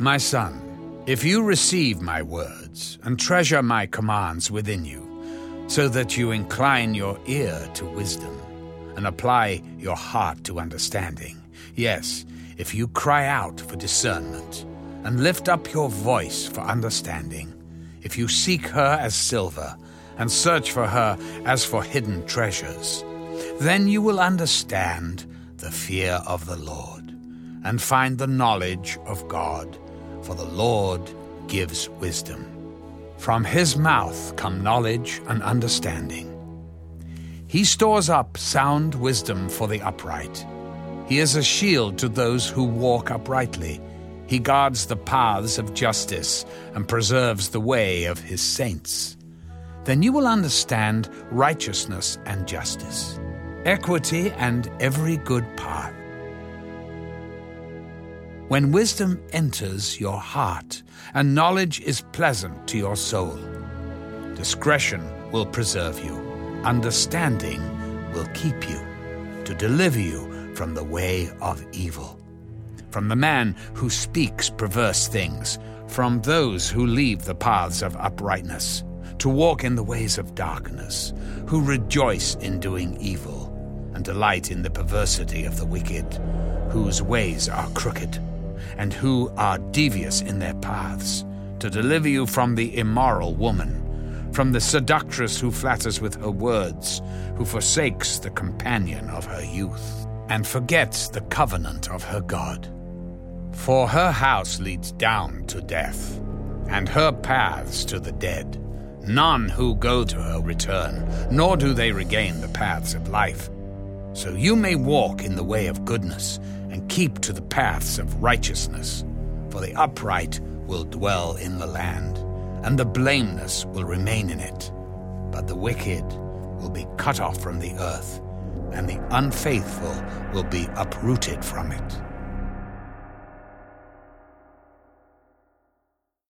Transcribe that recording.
My son, if you receive my words and treasure my commands within you, so that you incline your ear to wisdom and apply your heart to understanding, yes, if you cry out for discernment and lift up your voice for understanding, if you seek her as silver and search for her as for hidden treasures, then you will understand the fear of the Lord and find the knowledge of God for the Lord gives wisdom. From his mouth come knowledge and understanding. He stores up sound wisdom for the upright. He is a shield to those who walk uprightly. He guards the paths of justice and preserves the way of his saints. Then you will understand righteousness and justice, equity and every good part when wisdom enters your heart and knowledge is pleasant to your soul. Discretion will preserve you, understanding will keep you, to deliver you from the way of evil, from the man who speaks perverse things, from those who leave the paths of uprightness, to walk in the ways of darkness, who rejoice in doing evil, and delight in the perversity of the wicked, whose ways are crooked and who are devious in their paths, to deliver you from the immoral woman, from the seductress who flatters with her words, who forsakes the companion of her youth, and forgets the covenant of her God. For her house leads down to death, and her paths to the dead. None who go to her return, nor do they regain the paths of life. So you may walk in the way of goodness and keep to the paths of righteousness. For the upright will dwell in the land, and the blameless will remain in it. But the wicked will be cut off from the earth, and the unfaithful will be uprooted from it.